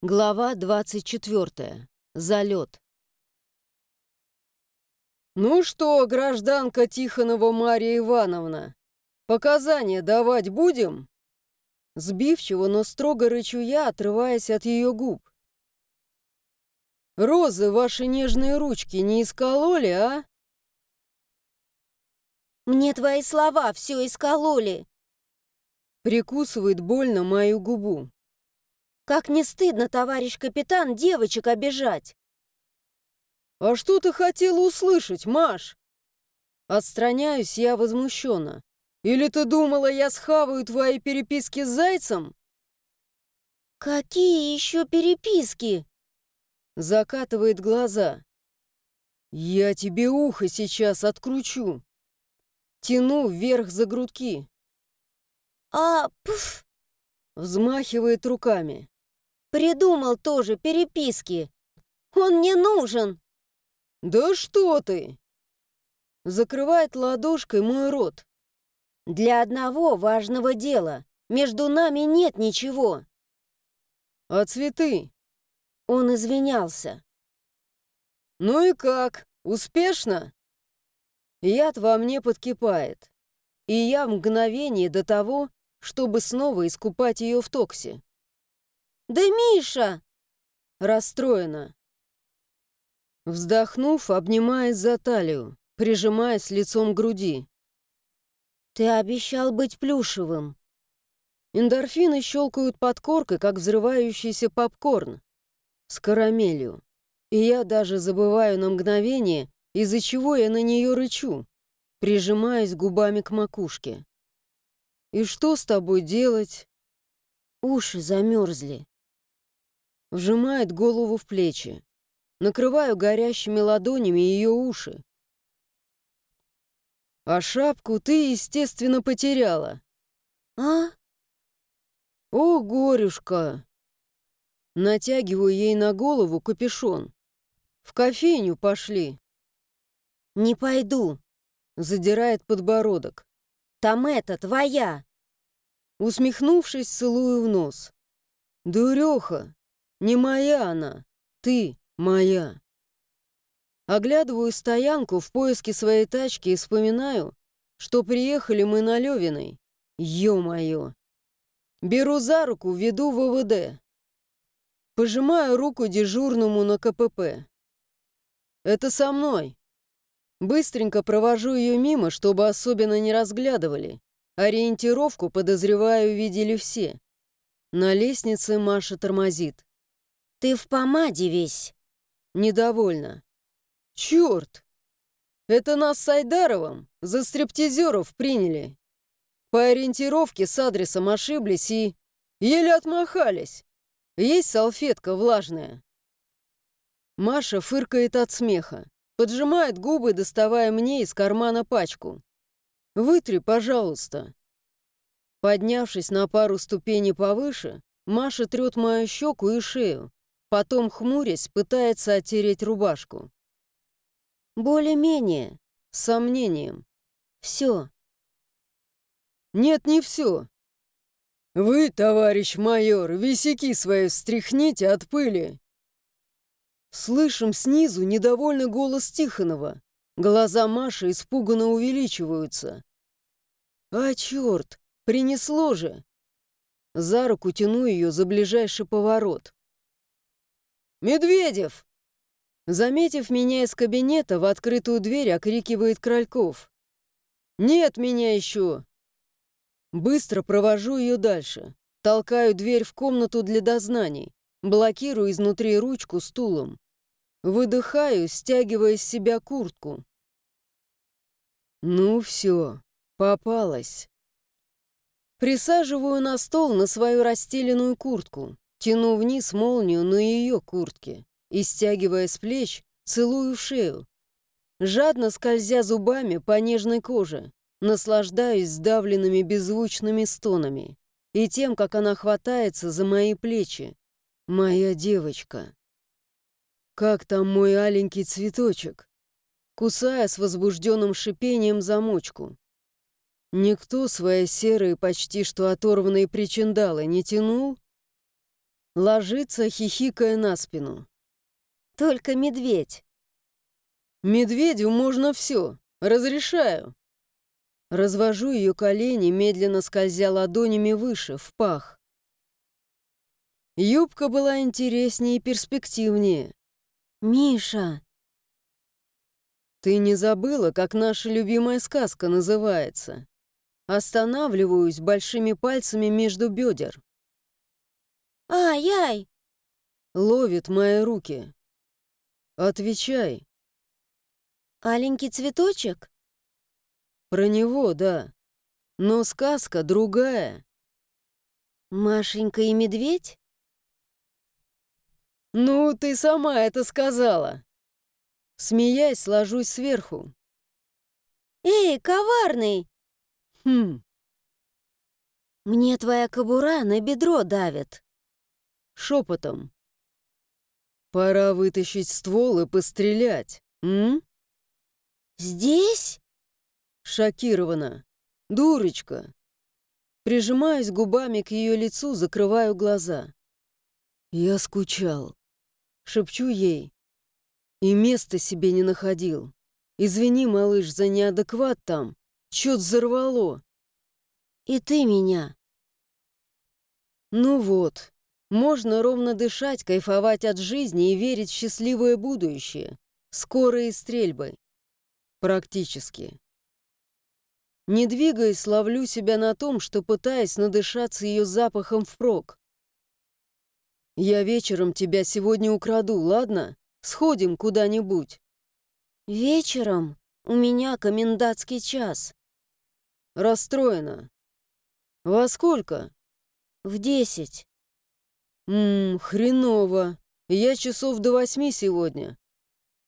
Глава 24. Залет. «Ну что, гражданка Тихонова Мария Ивановна, показания давать будем?» Сбивчиво, но строго рычу я, отрываясь от ее губ. «Розы ваши нежные ручки не искололи, а?» «Мне твои слова все искололи!» Прикусывает больно мою губу. Как не стыдно, товарищ капитан, девочек обижать!» «А что ты хотела услышать, Маш?» Отстраняюсь я возмущенно. «Или ты думала, я схаваю твои переписки с Зайцем?» «Какие еще переписки?» Закатывает глаза. «Я тебе ухо сейчас откручу!» Тяну вверх за грудки. «А, пф!» Взмахивает руками. Придумал тоже переписки. Он не нужен. Да что ты? Закрывает ладошкой мой рот. Для одного важного дела. Между нами нет ничего. А цветы? Он извинялся. Ну и как? Успешно? Яд во мне подкипает. И я в мгновение до того, чтобы снова искупать ее в токсе. «Да Миша!» Расстроена. Вздохнув, обнимаясь за талию, прижимаясь лицом к груди. «Ты обещал быть плюшевым». Эндорфины щелкают под коркой, как взрывающийся попкорн с карамелью. И я даже забываю на мгновение, из-за чего я на нее рычу, прижимаясь губами к макушке. «И что с тобой делать?» Уши замерзли. Вжимает голову в плечи. Накрываю горящими ладонями ее уши. А шапку ты, естественно, потеряла. А? О, горюшка! Натягиваю ей на голову капюшон. В кофейню пошли. Не пойду. Задирает подбородок. Там это, твоя. Усмехнувшись, целую в нос. Дуреха, не моя она, ты моя. Оглядываю стоянку в поиске своей тачки и вспоминаю, что приехали мы на Левиной. Ё-моё. Беру за руку, веду ВВД. Пожимаю руку дежурному на КПП. Это со мной. Быстренько провожу ее мимо, чтобы особенно не разглядывали. Ориентировку, подозреваю, видели все. На лестнице Маша тормозит. Ты в помаде весь. Недовольно. Черт! Это нас с Айдаровым за стриптизеров приняли. По ориентировке с адресом ошиблись и... Еле отмахались. Есть салфетка влажная. Маша фыркает от смеха. Поджимает губы, доставая мне из кармана пачку. «Вытри, пожалуйста». Поднявшись на пару ступеней повыше, Маша трет мою щеку и шею, Потом, хмурясь, пытается оттереть рубашку. Более-менее, сомнением. Все. Нет, не все. Вы, товарищ майор, висяки свои встряхните от пыли. Слышим снизу недовольный голос Тихонова. Глаза Маши испуганно увеличиваются. А черт, принесло же. За руку тяну ее за ближайший поворот. «Медведев!» Заметив меня из кабинета, в открытую дверь окрикивает Крольков. «Нет меня еще!» Быстро провожу ее дальше. Толкаю дверь в комнату для дознаний. Блокирую изнутри ручку стулом. Выдыхаю, стягивая с себя куртку. Ну все, попалась. Присаживаю на стол на свою расстеленную куртку. Тяну вниз молнию на ее куртке и, стягивая с плеч, целую в шею. Жадно скользя зубами по нежной коже, наслаждаюсь сдавленными беззвучными стонами и тем, как она хватается за мои плечи. Моя девочка. Как там мой аленький цветочек? Кусая с возбужденным шипением замочку. Никто свои серые, почти что оторванные причиндалы не тянул? Ложится, хихикая на спину. Только медведь. Медведю можно все. Разрешаю. Развожу ее колени, медленно скользя ладонями выше, в пах. Юбка была интереснее и перспективнее. «Миша!» «Ты не забыла, как наша любимая сказка называется?» Останавливаюсь большими пальцами между бедер. «Ай-яй!» Ловит мои руки. Отвечай. «Аленький цветочек?» Про него, да. Но сказка другая. «Машенька и медведь?» «Ну, ты сама это сказала!» Смеясь, ложусь сверху. «Эй, коварный!» «Хм, «Мне твоя кобура на бедро давит». Шепотом. «Пора вытащить ствол и пострелять, м?» «Здесь?» Шокирована. «Дурочка!» Прижимаюсь губами к ее лицу, закрываю глаза. «Я скучал», — шепчу ей. И места себе не находил. Извини, малыш, за неадекват там. Чё-то взорвало. «И ты меня». Ну вот, можно ровно дышать, кайфовать от жизни и верить в счастливое будущее. Скорые стрельбы. Практически. Не двигаясь, ловлю себя на том, что пытаясь надышаться ее запахом впрок. Я вечером тебя сегодня украду, ладно? Сходим куда-нибудь. «Вечером у меня комендантский час. Расстроена. Во сколько? В десять». Ммм, хреново. Я часов до восьми сегодня.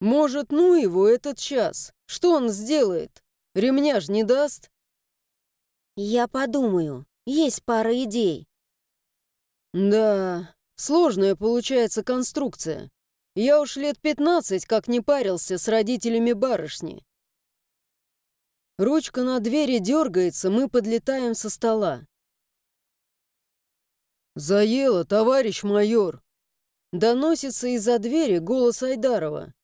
Может, ну его этот час? Что он сделает? Ремня ж не даст? «Я подумаю. Есть пара идей». Да, сложная получается конструкция. Я уж лет пятнадцать как не парился с родителями барышни. Ручка на двери дергается, мы подлетаем со стола. «Заело, товарищ майор!» Доносится из-за двери голос Айдарова.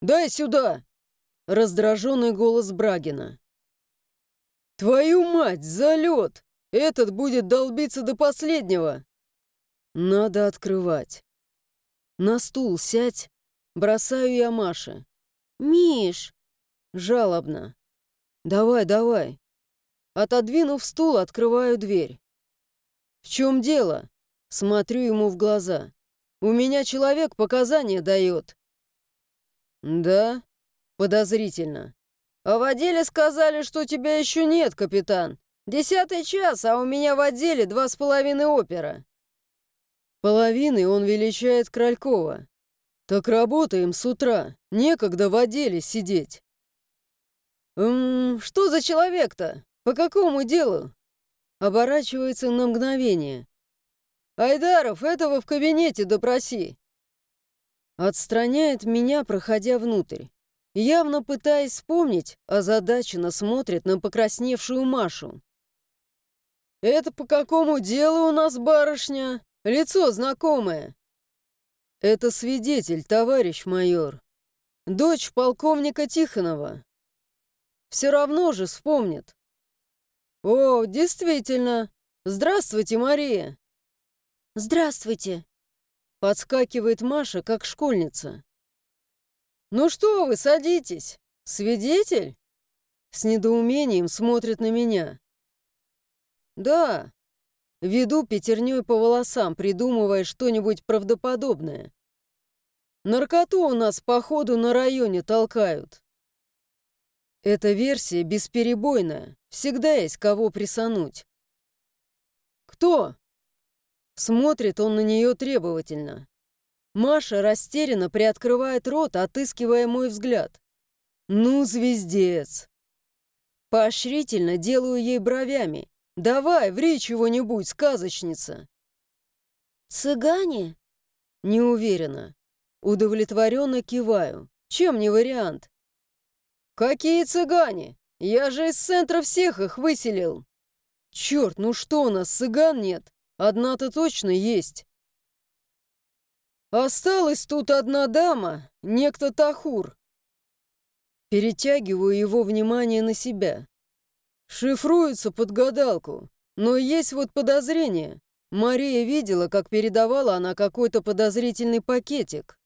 «Дай сюда!» Раздраженный голос Брагина. «Твою мать, залет! Этот будет долбиться до последнего!» «Надо открывать. На стул сядь!» Бросаю я Маше. «Миш!» Жалобно. «Давай, давай!» Отодвинув стул, открываю дверь. «В чем дело?» Смотрю ему в глаза. «У меня человек показания дает». «Да?» Подозрительно. «А в отделе сказали, что тебя еще нет, капитан. Десятый час, а у меня в отделе два с половиной опера». Половиной он величает Кралькова. «Так работаем с утра. Некогда в отделе сидеть». «Ммм, что за человек-то? По какому делу?» Оборачивается на мгновение. «Айдаров, этого в кабинете допроси!» Отстраняет меня, проходя внутрь. Явно пытаясь вспомнить, озадаченно смотрит на покрасневшую Машу. «Это по какому делу у нас, барышня? Лицо знакомое». «Это свидетель, товарищ майор. Дочь полковника Тихонова. Все равно же вспомнит». «О, действительно. Здравствуйте, Мария». «Здравствуйте!» Подскакивает Маша, как школьница. «Ну что вы, садитесь! Свидетель?» С недоумением смотрит на меня. «Да». Веду пятерней по волосам, придумывая что-нибудь правдоподобное. Наркоту у нас, походу, на районе толкают. Эта версия бесперебойная. Всегда есть кого присануть. «Кто?» Смотрит он на нее требовательно. Маша растерянно приоткрывает рот, отыскивая мой взгляд. «Ну, звездец!» Поощрительно делаю ей бровями. «Давай, ври чего-нибудь, сказочница!» «Цыгане?» Не уверена. Удовлетворенно киваю. Чем не вариант? «Какие цыгане? Я же из центра всех их выселил!» «Черт, ну что у нас, цыган нет?» Одна-то точно есть. Осталась тут одна дама, некто Тахур. Перетягиваю его внимание на себя. Шифруется под гадалку, но есть вот подозрение. Мария видела, как передавала она какой-то подозрительный пакетик.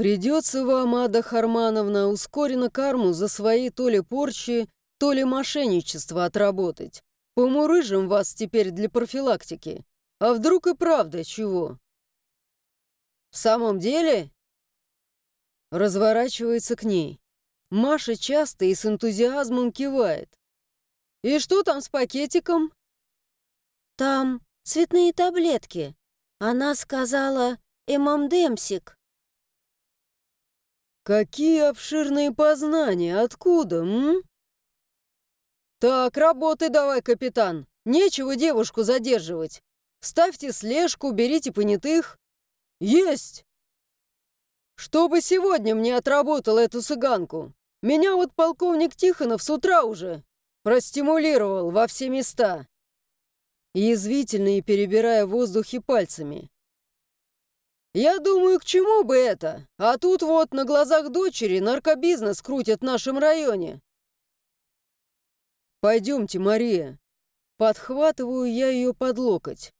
Придется вам, Ада Хармановна, ускоренно карму за свои то ли порчи, то ли мошенничество отработать. Помурыжим вас теперь для профилактики. А вдруг и правда чего? В самом деле? Разворачивается к ней. Маша часто и с энтузиазмом кивает. И что там с пакетиком? Там цветные таблетки. Она сказала «эмамдемсик». Какие обширные познания! Откуда, м? Так, работай давай, капитан. Нечего девушку задерживать. Ставьте слежку, берите понятых. Есть! Чтобы сегодня мне отработал эту цыганку. Меня вот полковник Тихонов с утра уже простимулировал во все места. Язвительно и перебирая в воздухе пальцами. Я думаю, к чему бы это? А тут вот на глазах дочери наркобизнес крутят в нашем районе. Пойдемте, Мария. Подхватываю я ее под локоть.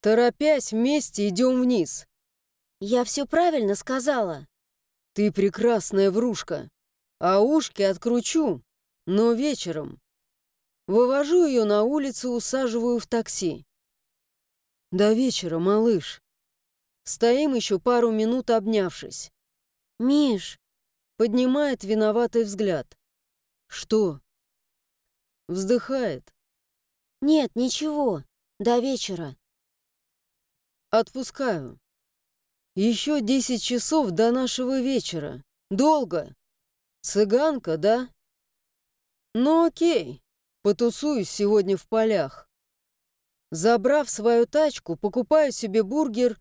Торопясь, вместе идем вниз. Я все правильно сказала. Ты прекрасная врушка. А ушки откручу, но вечером. Вывожу ее на улицу, усаживаю в такси. До вечера, малыш. Стоим еще пару минут, обнявшись. «Миш!» — поднимает виноватый взгляд. «Что?» Вздыхает. «Нет, ничего. До вечера». Отпускаю. Еще десять часов до нашего вечера. Долго. Цыганка, да? Ну окей, потусуюсь сегодня в полях. Забрав свою тачку, покупаю себе бургер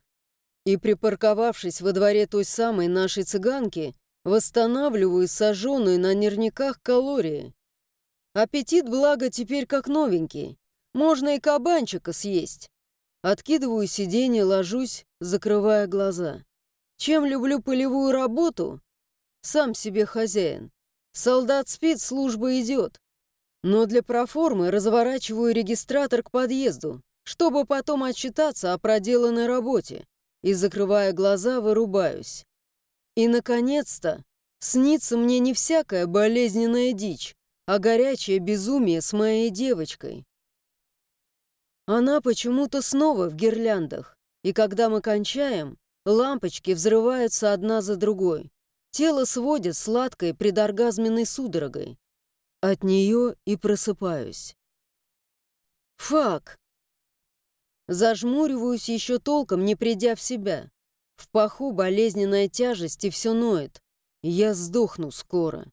и, припарковавшись во дворе той самой нашей цыганки, восстанавливаю сожженные на нервниках калории. Аппетит, благо, теперь как новенький. Можно и кабанчика съесть. Откидываю сиденье, ложусь, закрывая глаза. Чем люблю полевую работу? Сам себе хозяин. Солдат спит, служба идет. Но для проформы разворачиваю регистратор к подъезду, чтобы потом отчитаться о проделанной работе и, закрывая глаза, вырубаюсь. И, наконец-то, снится мне не всякая болезненная дичь, а горячее безумие с моей девочкой. Она почему-то снова в гирляндах, и когда мы кончаем, лампочки взрываются одна за другой. Тело сводит сладкой предоргазменной судорогой. От нее и просыпаюсь. Фак! Зажмуриваюсь еще толком, не придя в себя. В паху болезненная тяжесть и все ноет. Я сдохну скоро.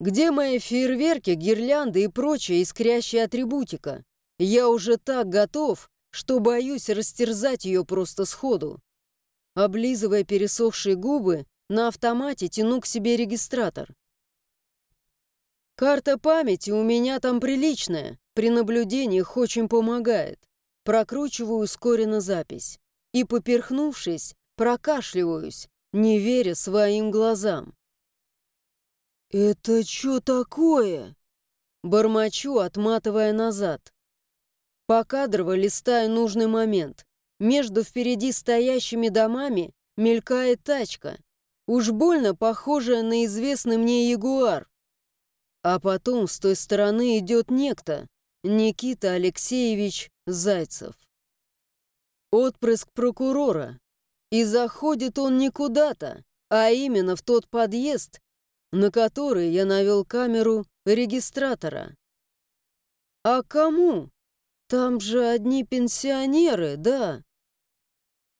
Где мои фейерверки, гирлянды и прочая искрящая атрибутика? Я уже так готов, что боюсь растерзать ее просто сходу. Облизывая пересохшие губы, на автомате тяну к себе регистратор. Карта памяти у меня там приличная, при наблюдениях очень помогает. Прокручиваю ускоренно запись. И, поперхнувшись, прокашливаюсь, не веря своим глазам. «Это что такое?» Бормочу, отматывая назад. Покадрово листаю нужный момент. Между впереди стоящими домами мелькает тачка. Уж больно похожая на известный мне ягуар. А потом с той стороны идет некто, Никита Алексеевич Зайцев. Отпрыск прокурора. И заходит он не куда-то, а именно в тот подъезд, на который я навел камеру регистратора. А кому? Там же одни пенсионеры, да.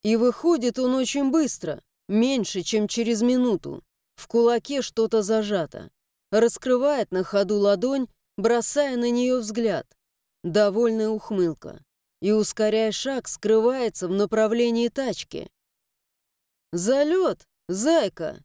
И выходит он очень быстро, меньше, чем через минуту. В кулаке что-то зажато раскрывает на ходу ладонь, бросая на нее взгляд. Довольная ухмылка. И, ускоряя шаг, скрывается в направлении тачки. «Залет, зайка!»